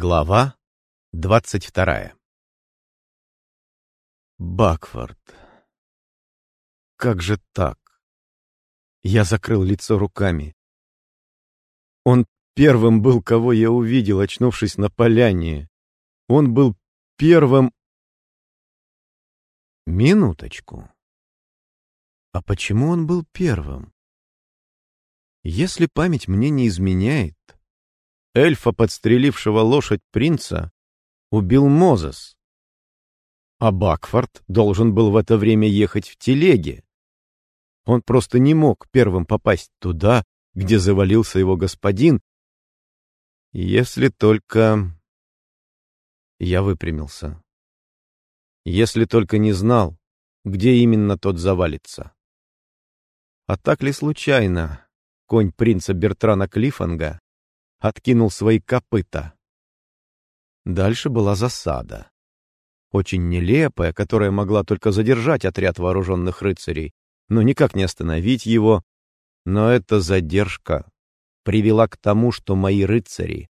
Глава двадцать вторая Бакфорд. Как же так? Я закрыл лицо руками. Он первым был, кого я увидел, очнувшись на поляне. Он был первым... Минуточку. А почему он был первым? Если память мне не изменяет, эльфа, подстрелившего лошадь принца, убил Мозес. А Бакфорд должен был в это время ехать в телеге. Он просто не мог первым попасть туда, где завалился его господин, если только... Я выпрямился. Если только не знал, где именно тот завалится. А так ли случайно конь принца Бертрана Клиффанга откинул свои копыта. Дальше была засада. Очень нелепая, которая могла только задержать отряд вооруженных рыцарей, но никак не остановить его. Но эта задержка привела к тому, что мои рыцари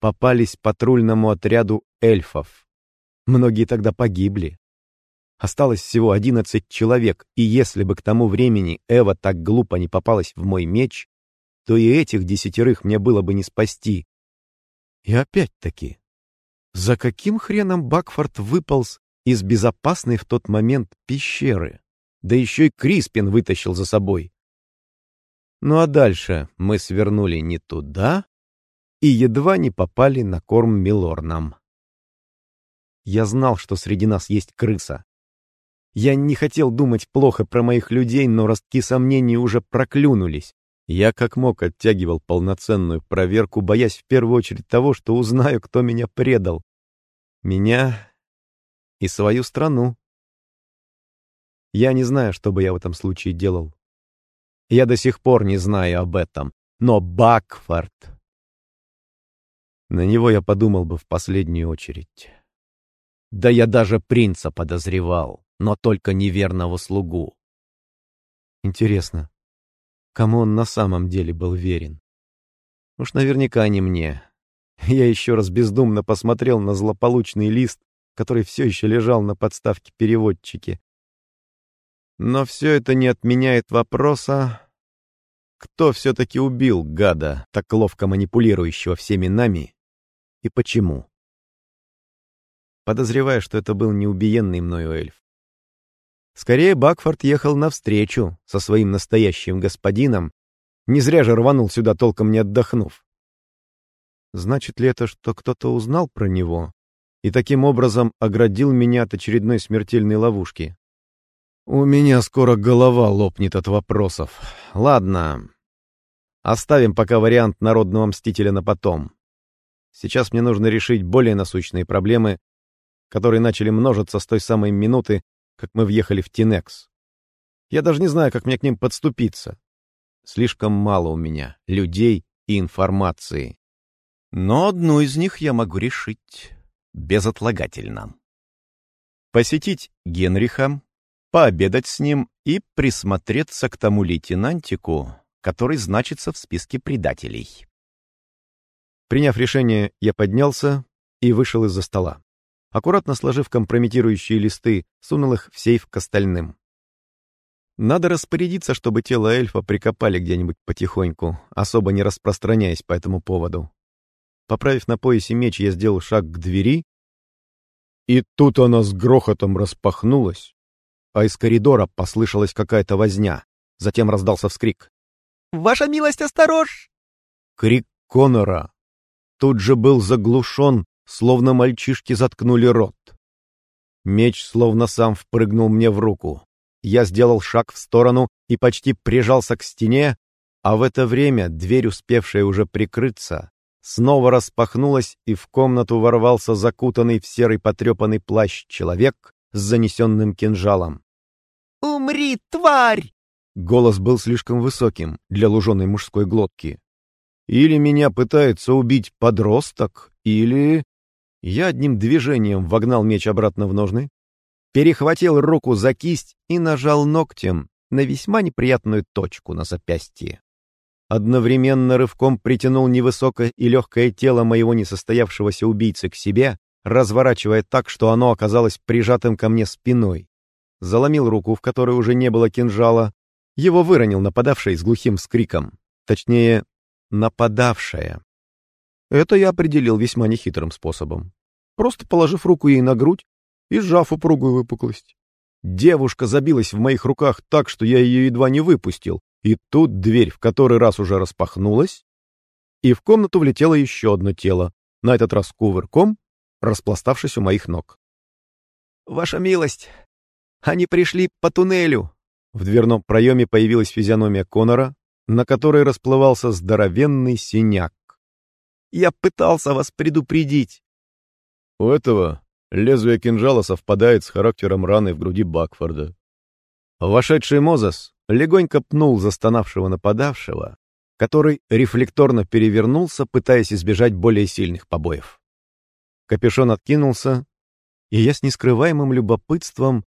попались патрульному отряду эльфов. Многие тогда погибли. Осталось всего одиннадцать человек, и если бы к тому времени Эва так глупо не попалась в мой меч, то и этих десятерых мне было бы не спасти. И опять-таки, за каким хреном Бакфорд выполз из безопасной в тот момент пещеры? Да еще и Криспин вытащил за собой. Ну а дальше мы свернули не туда и едва не попали на корм Милорнам. Я знал, что среди нас есть крыса. Я не хотел думать плохо про моих людей, но ростки сомнений уже проклюнулись. Я как мог оттягивал полноценную проверку, боясь в первую очередь того, что узнаю, кто меня предал. Меня и свою страну. Я не знаю, что бы я в этом случае делал. Я до сих пор не знаю об этом. Но Бакфорд... На него я подумал бы в последнюю очередь. Да я даже принца подозревал, но только неверного слугу. Интересно, кому он на самом деле был верен. Уж наверняка не мне. Я еще раз бездумно посмотрел на злополучный лист, который все еще лежал на подставке переводчики. Но все это не отменяет вопроса, кто все-таки убил гада, так ловко манипулирующего всеми нами, и почему. Подозреваю, что это был неубиенный мною эльф. Скорее, Бакфорд ехал навстречу со своим настоящим господином, не зря же рванул сюда, толком не отдохнув. Значит ли это, что кто-то узнал про него и таким образом оградил меня от очередной смертельной ловушки? У меня скоро голова лопнет от вопросов. Ладно, оставим пока вариант народного мстителя на потом. Сейчас мне нужно решить более насущные проблемы, которые начали множиться с той самой минуты, как мы въехали в Тинекс. Я даже не знаю, как мне к ним подступиться. Слишком мало у меня людей и информации. Но одну из них я могу решить безотлагательно. Посетить Генриха, пообедать с ним и присмотреться к тому лейтенантику, который значится в списке предателей. Приняв решение, я поднялся и вышел из-за стола аккуратно сложив компрометирующие листы, сунул их в сейф к остальным. Надо распорядиться, чтобы тело эльфа прикопали где-нибудь потихоньку, особо не распространяясь по этому поводу. Поправив на поясе меч, я сделал шаг к двери, и тут она с грохотом распахнулась, а из коридора послышалась какая-то возня. Затем раздался вскрик. «Ваша милость, осторож!» Крик Конора тут же был заглушен словно мальчишки заткнули рот. Меч словно сам впрыгнул мне в руку. Я сделал шаг в сторону и почти прижался к стене, а в это время дверь, успевшая уже прикрыться, снова распахнулась, и в комнату ворвался закутанный в серый потрепанный плащ человек с занесенным кинжалом. «Умри, тварь!» Голос был слишком высоким для луженой мужской глотки. Или меня пытается убить подросток, или... Я одним движением вогнал меч обратно в ножны, перехватил руку за кисть и нажал ногтем на весьма неприятную точку на запястье. одновременно рывком притянул невысокое и легкое тело моего несостоявшегося убийцы к себе, разворачивая так, что оно оказалось прижатым ко мне спиной. Заломил руку, в которой уже не было кинжала. Его выронил нападавший с глухим скриком. Точнее, нападавшая. Это я определил весьма нехитрым способом. Просто положив руку ей на грудь и сжав упругую выпуклость. Девушка забилась в моих руках так, что я ее едва не выпустил, и тут дверь в который раз уже распахнулась, и в комнату влетело еще одно тело, на этот раз кувырком, распластавшись у моих ног. «Ваша милость, они пришли по туннелю!» В дверном проеме появилась физиономия Конора, на которой расплывался здоровенный синяк. «Я пытался вас предупредить!» У этого Лезвие кинжала совпадает с характером раны в груди Бакфорда. Вошедший Мозес легонько пнул застонавшего нападавшего, который рефлекторно перевернулся, пытаясь избежать более сильных побоев. Капюшон откинулся, и я с нескрываемым любопытством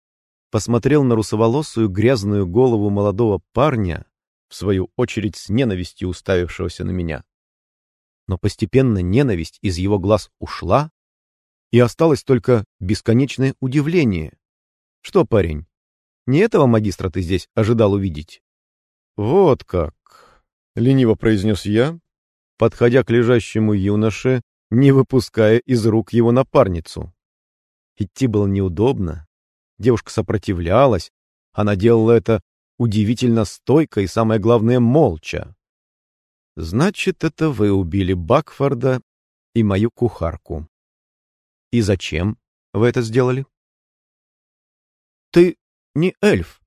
посмотрел на русоволосую грязную голову молодого парня, в свою очередь с ненавистью уставившегося на меня. Но постепенно ненависть из его глаз ушла, и осталось только бесконечное удивление. Что, парень, не этого магистра ты здесь ожидал увидеть? Вот как, — лениво произнес я, подходя к лежащему юноше, не выпуская из рук его напарницу. Идти было неудобно. Девушка сопротивлялась. Она делала это удивительно стойко и, самое главное, молча. Значит, это вы убили Бакфорда и мою кухарку. И зачем вы это сделали? Ты не эльф.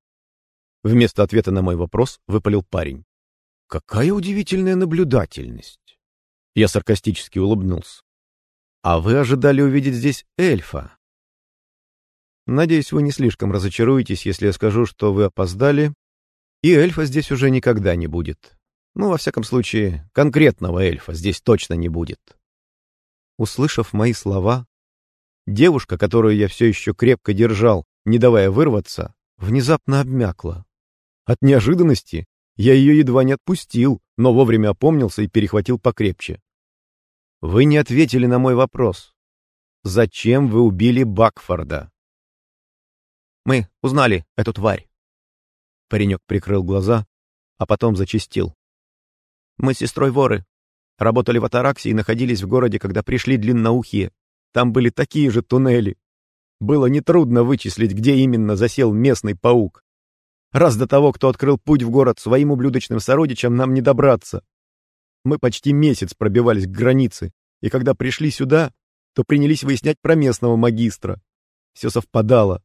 Вместо ответа на мой вопрос выпалил парень. Какая удивительная наблюдательность. Я саркастически улыбнулся. А вы ожидали увидеть здесь эльфа? Надеюсь, вы не слишком разочаруетесь, если я скажу, что вы опоздали, и эльфа здесь уже никогда не будет. Ну, во всяком случае, конкретного эльфа здесь точно не будет. Услышав мои слова, Девушка, которую я все еще крепко держал, не давая вырваться, внезапно обмякла. От неожиданности я ее едва не отпустил, но вовремя опомнился и перехватил покрепче. Вы не ответили на мой вопрос. Зачем вы убили Бакфорда? Мы узнали эту тварь. Паренек прикрыл глаза, а потом зачистил. Мы с сестрой воры. Работали в Атараксе и находились в городе, когда пришли длинноухие там были такие же туннели. Было нетрудно вычислить, где именно засел местный паук. Раз до того, кто открыл путь в город своим ублюдочным сородичам, нам не добраться. Мы почти месяц пробивались к границе, и когда пришли сюда, то принялись выяснять про местного магистра. Все совпадало,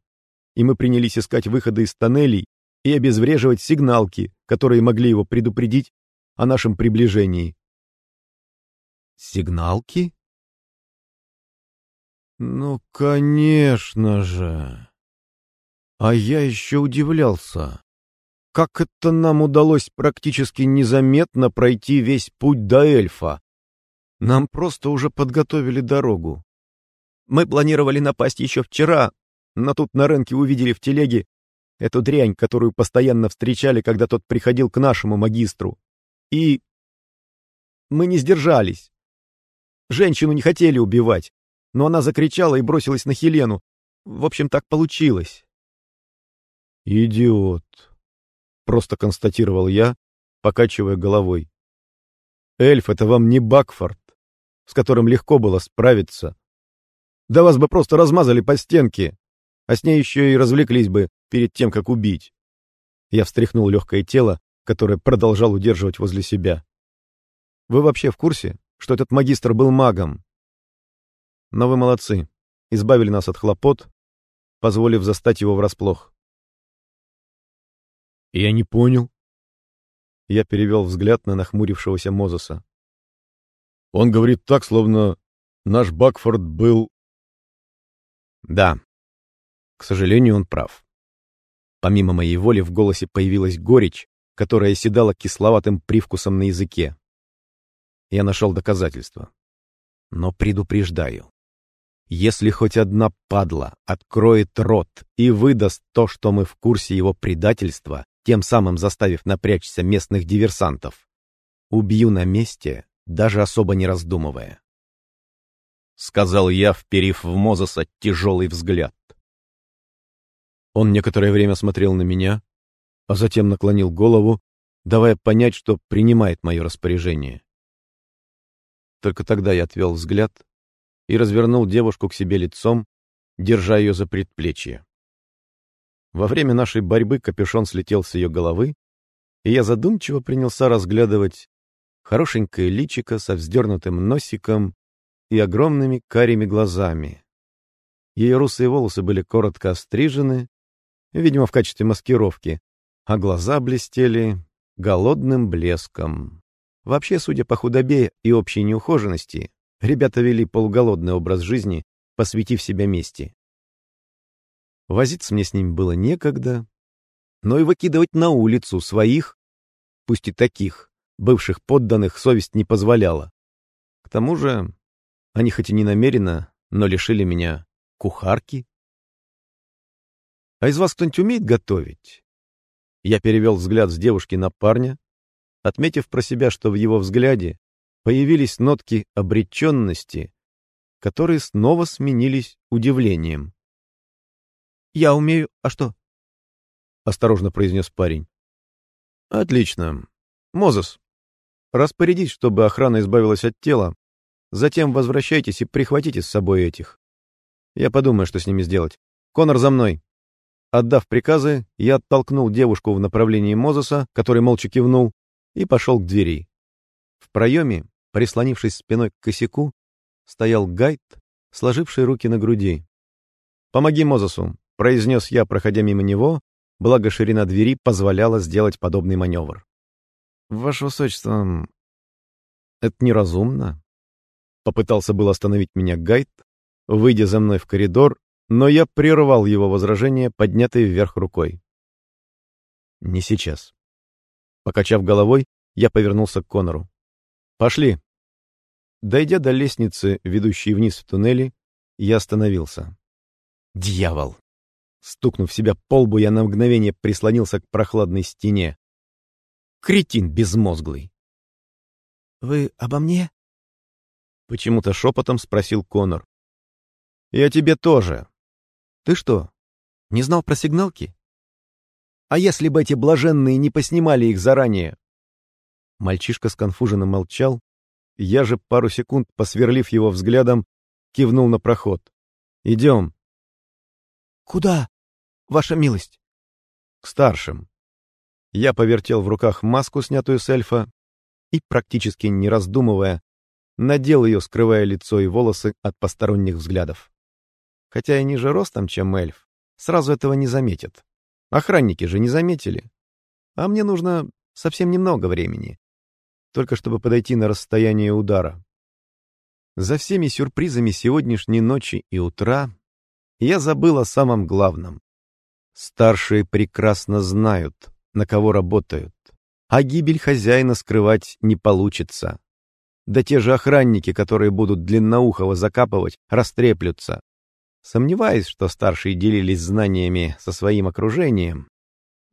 и мы принялись искать выходы из тоннелей и обезвреживать сигналки, которые могли его предупредить о нашем приближении. «Сигналки?» Ну, конечно же. А я еще удивлялся. Как это нам удалось практически незаметно пройти весь путь до эльфа? Нам просто уже подготовили дорогу. Мы планировали напасть еще вчера, но тут на рынке увидели в телеге эту дрянь, которую постоянно встречали, когда тот приходил к нашему магистру. И мы не сдержались. Женщину не хотели убивать но она закричала и бросилась на Хелену. В общем, так получилось. «Идиот», — просто констатировал я, покачивая головой. «Эльф — это вам не Бакфорд, с которым легко было справиться. Да вас бы просто размазали по стенке, а с ней еще и развлеклись бы перед тем, как убить». Я встряхнул легкое тело, которое продолжал удерживать возле себя. «Вы вообще в курсе, что этот магистр был магом?» Но вы молодцы. Избавили нас от хлопот, позволив застать его врасплох. Я не понял. Я перевел взгляд на нахмурившегося Мозеса. Он говорит так, словно наш Бакфорд был... Да, к сожалению, он прав. Помимо моей воли в голосе появилась горечь, которая седала кисловатым привкусом на языке. Я нашел доказательства. Но предупреждаю. Если хоть одна падла откроет рот и выдаст то, что мы в курсе его предательства, тем самым заставив напрячься местных диверсантов, убью на месте, даже особо не раздумывая. Сказал я, вперив в Мозеса тяжелый взгляд. Он некоторое время смотрел на меня, а затем наклонил голову, давая понять, что принимает мое распоряжение. Только тогда я отвел взгляд и развернул девушку к себе лицом, держа ее за предплечье. Во время нашей борьбы капюшон слетел с ее головы, и я задумчиво принялся разглядывать хорошенькое личико со вздернутым носиком и огромными карими глазами. Ее русые волосы были коротко острижены, видимо, в качестве маскировки, а глаза блестели голодным блеском. Вообще, судя по худобе и общей неухоженности, ребята вели полуголодный образ жизни, посвятив себя мести. Возиться мне с ним было некогда, но и выкидывать на улицу своих, пусть и таких, бывших подданных совесть не позволяла. К тому же, они хоть и не намеренно, но лишили меня кухарки. А из вас кто-нибудь умеет готовить? Я перевел взгляд с девушки на парня, отметив про себя, что в его взгляде появились нотки обреченности, которые снова сменились удивлением. «Я умею, а что?» — осторожно произнес парень. «Отлично. Мозес, распорядись, чтобы охрана избавилась от тела, затем возвращайтесь и прихватите с собой этих. Я подумаю, что с ними сделать. Конор, за мной!» Отдав приказы, я оттолкнул девушку в направлении Мозеса, который молча кивнул, и пошел к двери. В проеме, прислонившись спиной к косяку, стоял гайд, сложивший руки на груди. «Помоги Мозесу», — произнес я, проходя мимо него, благо ширина двери позволяла сделать подобный маневр. «Ваше Высочество, это неразумно», — попытался был остановить меня гайд, выйдя за мной в коридор но я прервал его возражение, поднятой вверх рукой. «Не сейчас». Покачав головой, я повернулся к Конору. «Пошли». Дойдя до лестницы, ведущей вниз в туннели, я остановился. «Дьявол!» Стукнув себя по лбу, я на мгновение прислонился к прохладной стене. Кретин безмозглый. «Вы обо мне?» Почему-то шепотом спросил Конор. «Я тебе тоже», ты что, не знал про сигналки? А если бы эти блаженные не поснимали их заранее? Мальчишка сконфуженно молчал. Я же пару секунд, посверлив его взглядом, кивнул на проход. «Идем». «Куда, ваша милость?» «К старшим». Я повертел в руках маску, снятую с эльфа, и, практически не раздумывая, надел ее, скрывая лицо и волосы от посторонних взглядов хотя и ниже ростом, чем эльф, сразу этого не заметят. Охранники же не заметили. А мне нужно совсем немного времени, только чтобы подойти на расстояние удара. За всеми сюрпризами сегодняшней ночи и утра я забыл о самом главном. Старшие прекрасно знают, на кого работают, а гибель хозяина скрывать не получится. Да те же охранники, которые будут длинноухого закапывать, растреплются. Сомневаюсь, что старшие делились знаниями со своим окружением.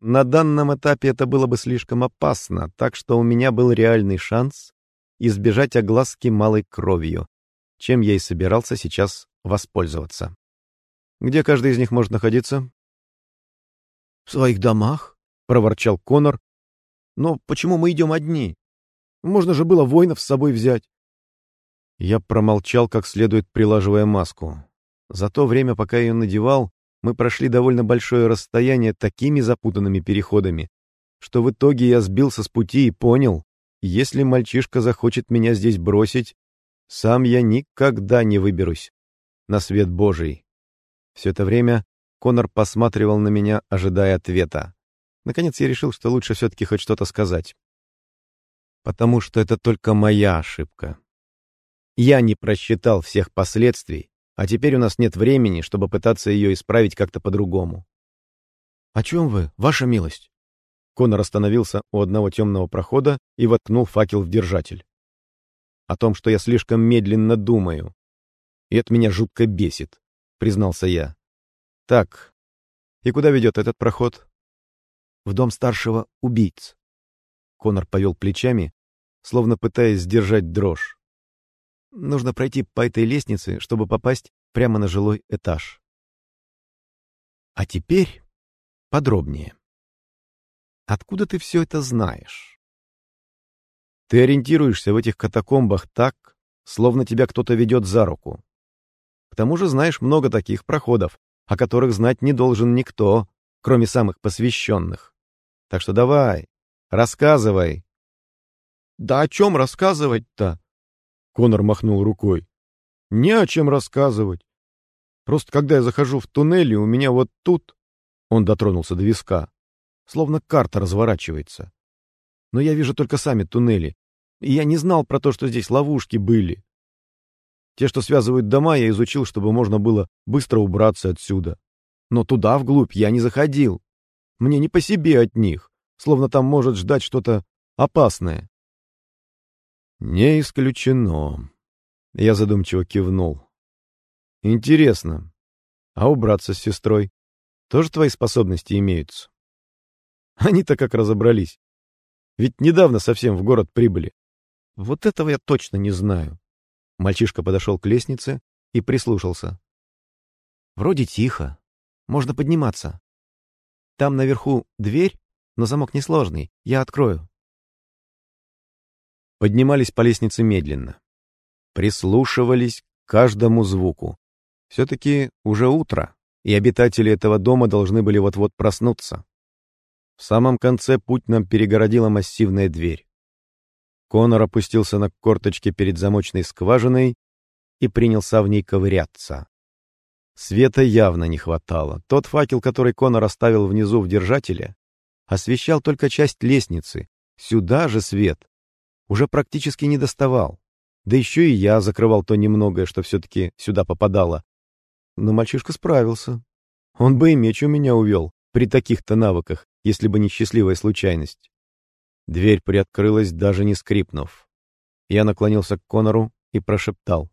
На данном этапе это было бы слишком опасно, так что у меня был реальный шанс избежать огласки малой кровью, чем я и собирался сейчас воспользоваться. Где каждый из них может находиться? — В своих домах, — проворчал Конор. — Но почему мы идем одни? Можно же было воинов с собой взять. Я промолчал, как следует прилаживая маску. За то время, пока ее надевал, мы прошли довольно большое расстояние такими запутанными переходами, что в итоге я сбился с пути и понял, если мальчишка захочет меня здесь бросить, сам я никогда не выберусь на свет Божий. Все это время Конор посматривал на меня, ожидая ответа. Наконец я решил, что лучше все-таки хоть что-то сказать. Потому что это только моя ошибка. Я не просчитал всех последствий, а теперь у нас нет времени, чтобы пытаться ее исправить как-то по-другому. — О чем вы, ваша милость? Конор остановился у одного темного прохода и воткнул факел в держатель. О том, что я слишком медленно думаю. И это меня жутко бесит, признался я. Так, и куда ведет этот проход? В дом старшего убийц. Конор повел плечами, словно пытаясь сдержать дрожь. Нужно пройти по этой лестнице, чтобы попасть прямо на жилой этаж. А теперь подробнее. Откуда ты все это знаешь? Ты ориентируешься в этих катакомбах так, словно тебя кто-то ведет за руку. К тому же знаешь много таких проходов, о которых знать не должен никто, кроме самых посвященных. Так что давай, рассказывай. Да о чем рассказывать-то? Конор махнул рукой. Не о чем рассказывать. Просто когда я захожу в туннели, у меня вот тут... Он дотронулся до виска. Словно карта разворачивается. Но я вижу только сами туннели. И я не знал про то, что здесь ловушки были. Те, что связывают дома, я изучил, чтобы можно было быстро убраться отсюда. Но туда, вглубь, я не заходил. Мне не по себе от них, словно там может ждать что-то опасное. Не исключено. Я задумчиво кивнул. Интересно. А убраться с сестрой? Тоже твои способности имеются? Они-то как разобрались. Ведь недавно совсем в город прибыли. Вот этого я точно не знаю. Мальчишка подошел к лестнице и прислушался. Вроде тихо. Можно подниматься. Там наверху дверь, но замок несложный. Я открою. Поднимались по лестнице медленно. Прислушивались к каждому звуку. Все-таки уже утро, и обитатели этого дома должны были вот-вот проснуться. В самом конце путь нам перегородила массивная дверь. Конор опустился на корточки перед замочной скважиной и принялся в ней ковыряться. Света явно не хватало. Тот факел, который Конор оставил внизу в держателе, освещал только часть лестницы. Сюда же свет уже практически не доставал. Да еще и я закрывал то немногое, что все-таки сюда попадало. Но мальчишка справился. Он бы и меч у меня увел при таких-то навыках, если бы не счастливая случайность. Дверь приоткрылась, даже не скрипнув. Я наклонился к Конору и прошептал.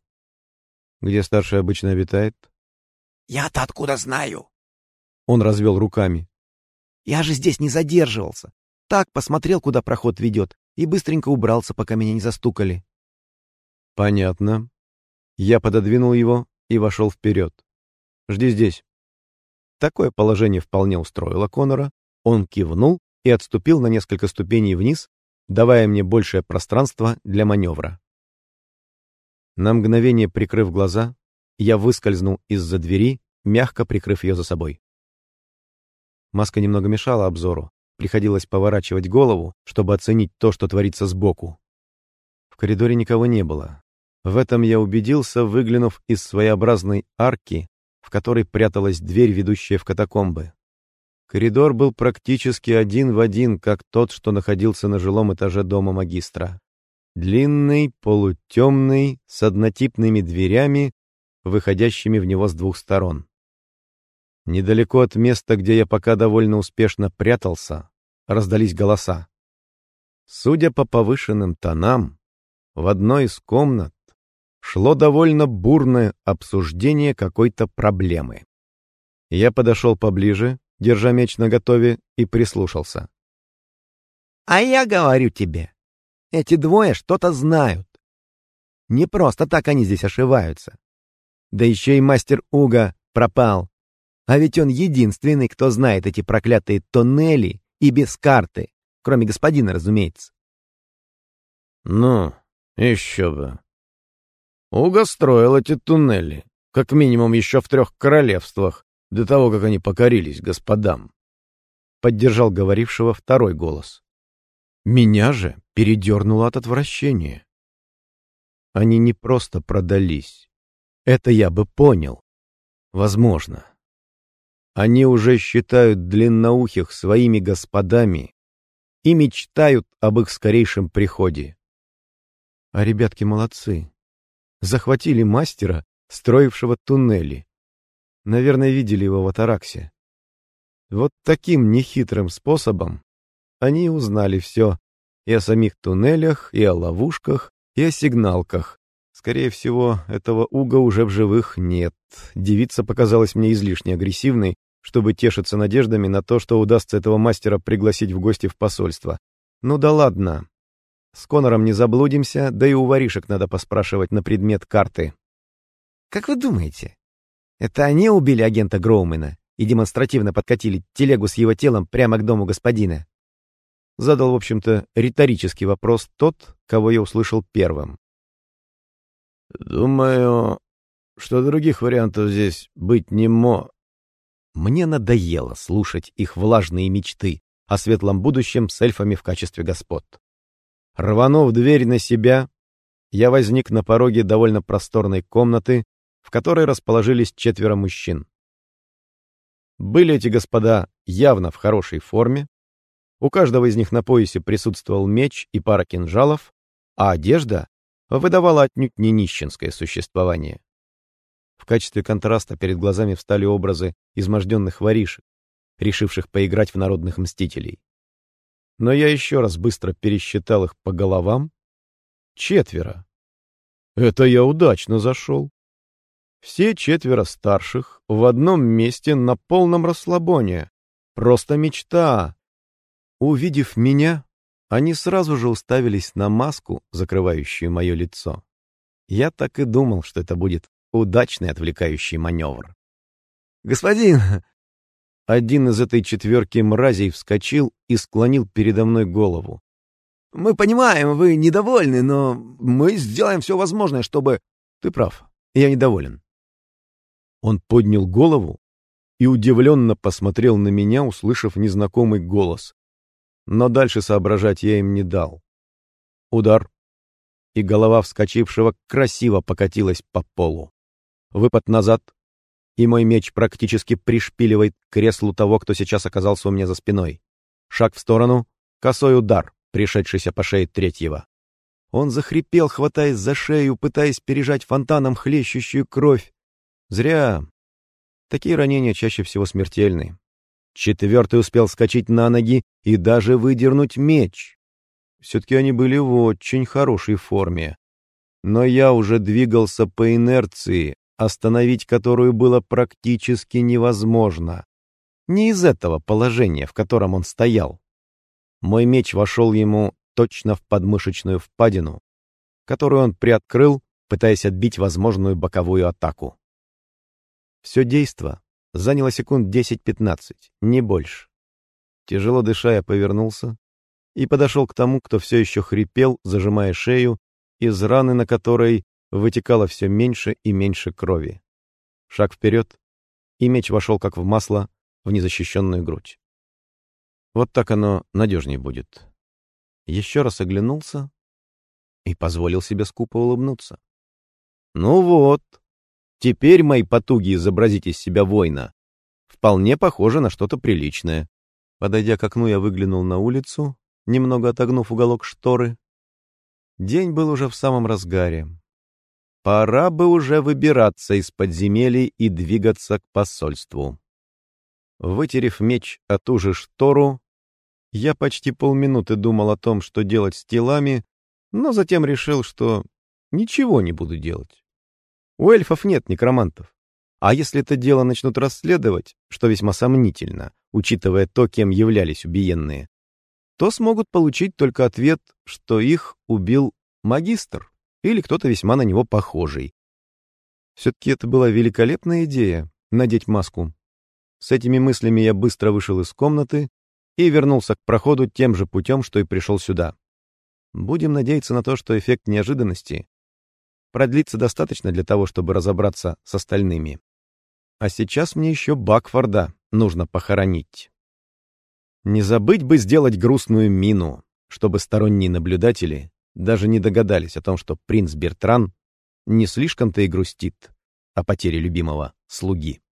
«Где старший обычно обитает?» «Я-то откуда знаю?» Он развел руками. «Я же здесь не задерживался. Так посмотрел, куда проход ведет, и быстренько убрался, пока меня не застукали». «Понятно». Я пододвинул его и вошел вперед. Жди здесь». Такое положение вполне устроило Конора. Он кивнул и отступил на несколько ступеней вниз, давая мне большее пространство для маневра. На мгновение прикрыв глаза, я выскользнул из-за двери, мягко прикрыв ее за собой. Маска немного мешала обзору, приходилось поворачивать голову, чтобы оценить то, что творится сбоку. В коридоре никого не было. В этом я убедился, выглянув из своеобразной арки, в которой пряталась дверь, ведущая в катакомбы. Коридор был практически один в один, как тот, что находился на жилом этаже дома магистра. Длинный, полутемный, с однотипными дверями, выходящими в него с двух сторон. Недалеко от места, где я пока довольно успешно прятался, раздались голоса. Судя по повышенным тонам, в одной из комнат шло довольно бурное обсуждение какой-то проблемы. Я подошел поближе, держа меч наготове, и прислушался. «А я говорю тебе, эти двое что-то знают. Не просто так они здесь ошиваются. Да еще и мастер Уга пропал. А ведь он единственный, кто знает эти проклятые тоннели и без карты, кроме господина, разумеется». «Ну, еще бы», Уга строил эти туннели, как минимум еще в трех королевствах, до того, как они покорились господам. Поддержал говорившего второй голос. Меня же передернуло от отвращения. Они не просто продались. Это я бы понял. Возможно. Они уже считают длинноухих своими господами и мечтают об их скорейшем приходе. А ребятки молодцы захватили мастера, строившего туннели. Наверное, видели его в Атараксе. Вот таким нехитрым способом они узнали все и о самих туннелях, и о ловушках, и о сигналках. Скорее всего, этого Уга уже в живых нет. Девица показалась мне излишне агрессивной, чтобы тешиться надеждами на то, что удастся этого мастера пригласить в гости в посольство. Ну да ладно. С Конором не заблудимся, да и у воришек надо поспрашивать на предмет карты. Как вы думаете, это они убили агента Гроумена и демонстративно подкатили телегу с его телом прямо к дому господина? Задал, в общем-то, риторический вопрос тот, кого я услышал первым. Думаю, что других вариантов здесь быть не мо. Мне надоело слушать их влажные мечты о светлом будущем с эльфами в качестве господ. Рванув дверь на себя, я возник на пороге довольно просторной комнаты, в которой расположились четверо мужчин. Были эти господа явно в хорошей форме, у каждого из них на поясе присутствовал меч и пара кинжалов, а одежда выдавала отнюдь не нищенское существование. В качестве контраста перед глазами встали образы изможденных воришек, решивших поиграть в народных мстителей но я еще раз быстро пересчитал их по головам. Четверо. Это я удачно зашел. Все четверо старших в одном месте на полном расслабоне. Просто мечта. Увидев меня, они сразу же уставились на маску, закрывающую мое лицо. Я так и думал, что это будет удачный отвлекающий маневр. «Господин, один из этой четверки мразей вскочил и склонил передо мной голову. «Мы понимаем, вы недовольны, но мы сделаем все возможное, чтобы...» «Ты прав, я недоволен». Он поднял голову и удивленно посмотрел на меня, услышав незнакомый голос. Но дальше соображать я им не дал. Удар, и голова вскочившего красиво покатилась по полу. Выпад назад, и мой меч практически пришпиливает к креслу того, кто сейчас оказался у меня за спиной. Шаг в сторону, косой удар, пришедшийся по шее третьего. Он захрипел, хватаясь за шею, пытаясь пережать фонтаном хлещущую кровь. Зря. Такие ранения чаще всего смертельны. Четвертый успел скачать на ноги и даже выдернуть меч. Все-таки они были в очень хорошей форме. Но я уже двигался по инерции, остановить которую было практически невозможно. Не из этого положения, в котором он стоял. Мой меч вошел ему точно в подмышечную впадину, которую он приоткрыл, пытаясь отбить возможную боковую атаку. Все действо заняло секунд 10-15, не больше. Тяжело дыша, я повернулся и подошел к тому, кто все еще хрипел, зажимая шею, из раны на которой вытекало все меньше и меньше крови. Шаг вперед, и меч вошел как в масло в незащищенную грудь. Вот так оно надежнее будет. Еще раз оглянулся и позволил себе скупо улыбнуться. Ну вот, теперь мои потуги изобразить из себя воина вполне похожи на что-то приличное. Подойдя к окну, я выглянул на улицу, немного отогнув уголок шторы. День был уже в самом разгаре. Пора бы уже выбираться из подземелий и двигаться к посольству. Вытерев меч о ту же штору, я почти полминуты думал о том, что делать с телами, но затем решил, что ничего не буду делать. У эльфов нет некромантов. А если это дело начнут расследовать, что весьма сомнительно, учитывая то, кем являлись убиенные, то смогут получить только ответ, что их убил магистр или кто-то весьма на него похожий. Все-таки это была великолепная идея — надеть маску. С этими мыслями я быстро вышел из комнаты и вернулся к проходу тем же путем, что и пришел сюда. Будем надеяться на то, что эффект неожиданности продлится достаточно для того, чтобы разобраться с остальными. А сейчас мне еще Бакфорда нужно похоронить. Не забыть бы сделать грустную мину, чтобы сторонние наблюдатели даже не догадались о том, что принц Бертран не слишком-то и грустит о потере любимого слуги.